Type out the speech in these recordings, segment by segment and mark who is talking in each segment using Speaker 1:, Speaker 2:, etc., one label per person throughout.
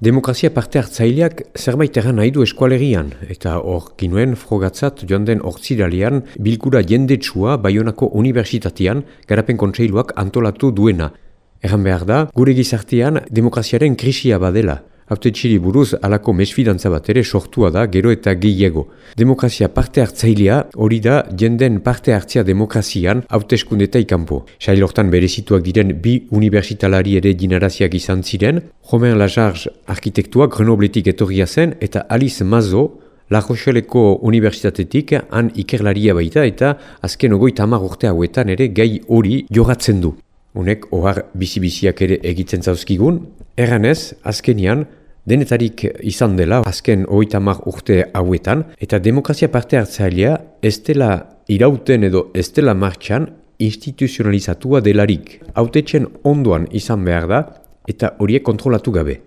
Speaker 1: Demokrazia parte hartzaileak zerbait egan nahi du eskualerian, eta hor ginuen frogatzat joan den ortsiralian bilkura jendetsua Bayonako Unibertsitatean garapen kontseiluak antolatu duena. Egan behar da, gure gizartean demokraziaren krisia badela. Haute txiri buruz alako mesfidantza bat ere sortua da gero eta gehiago. Demokrazia parte hartzailea hori da jenden parte hartzea demokrazian haute eskundeta ikampo. Sailortan berezituak diren bi universitalari ere dinaraziak izan ziren, Romain Lajarge arkitektuak Grenobletik etorria zen eta Alice Mazo La Rocheleko Universitatetik han ikerlaria baita eta azken ogoi tamar urte hauetan ere gai hori jogatzen du. Unek ohar bizi-biziak ere egitzen zauzkigun, erranez, azkenian, denetarik izan dela azken oitamak urte hauetan, eta demokrazia parte hartzailea ez dela irauten edo ez dela martxan instituzionalizatua delarik. Autetxen ondoan izan behar da eta horiek kontrolatu gabe.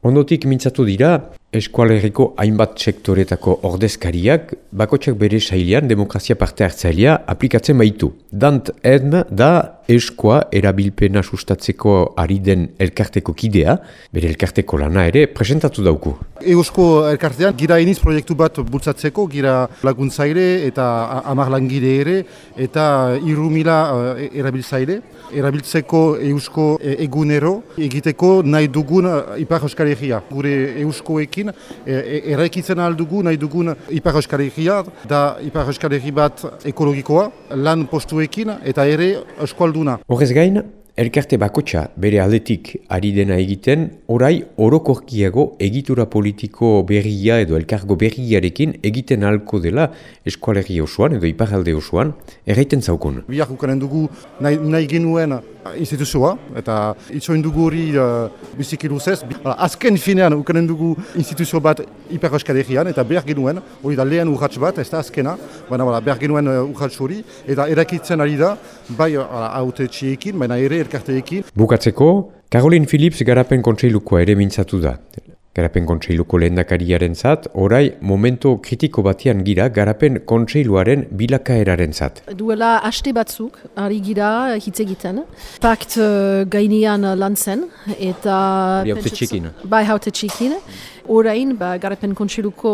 Speaker 1: Ondotik mintzatu dira, eskualerriko hainbat sektoretako ordezkariak bakotsak bere sailean demokrazia parte hartzailea aplikatzen baitu. Dant edm da eskoa erabilpena sustatzeko ari den elkarteko kidea, bere elkarteko lana ere presentatu dauku.
Speaker 2: Eusko elkartean gira iniz proiektu bat bultzatzeko, gira laguntzaile eta amar langide ere eta irumila uh, erabiltzaile. Erabiltzeko eusko e, egunero egiteko nahi dugun uh, Ipar Euskal. Gure euskoekin eraikitzen aldugu nahi dugun Ipar Euskal da Ipar Euskal bat ekologikoa, lan postuekin eta ere eskualduna.
Speaker 1: Horrez gain, Elkarte bakotxa bere aldetik ari dena egiten, orai orokorkiago egitura politiko berria edo elkargo berriarekin egiten halko dela eskualerri osoan edo iparalde osoan, erraiten zaukun.
Speaker 2: Biak ukanen dugu nahi, nahi genuen instituzioa, eta itzoin dugu hori uh, bizikiruzez. Azken finean ukanen dugu instituzio bat euskal eta behar genuen, hori da lehen urratx bat, ez da azkena, baina behar genuen uh, urratx hori, eta erakitzen ari da, bai haute txiekin, baina ere elkarteekin.
Speaker 1: Bukatzeko, Caroline Phillips garapen kontseilukoa ere mintzatu da. Garapen kontseiluko lehendakariaren zat, orai momento kritiko batian gira garapen kontseiluaren bilakaeraren zat.
Speaker 3: Duela haste batzuk, ari gira hitz egiten. Pakt uh, gainean lan zen, eta...
Speaker 1: Bai haute txikin.
Speaker 3: Bai haute txikin. Orain, ba, garapen kontseiluko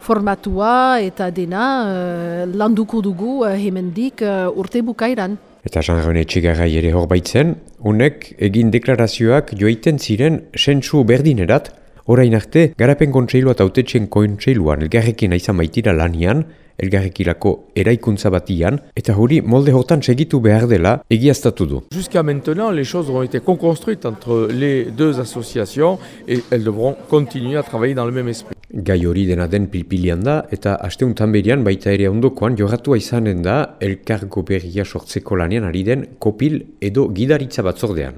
Speaker 3: formatua eta dena uh, landuko dugu uh, hemendik uh, urte bukairan.
Speaker 1: Eta Jean-René Txigarrai ere hor baitzen, unek egin deklarazioak joiten ziren sentsu berdinerat, orain arte, garapen kontseilua eta autetxen kontseiluan elgarrekin aizan maitira lanian, elgarrekirako eraikuntza batian, eta hori molde hortan segitu behar dela egiaztatu du.
Speaker 4: Jusqu'à maintenant, les choses ont été construites entre les deux associations et elles devront continuer à travailler dans le même esprit.
Speaker 1: Gai hori dena den pilpilian da, eta asteuntan berian baita ere ondokoan jogatua izanen da elkargo berria sortzeko lanean ari den kopil edo gidaritza batzordean.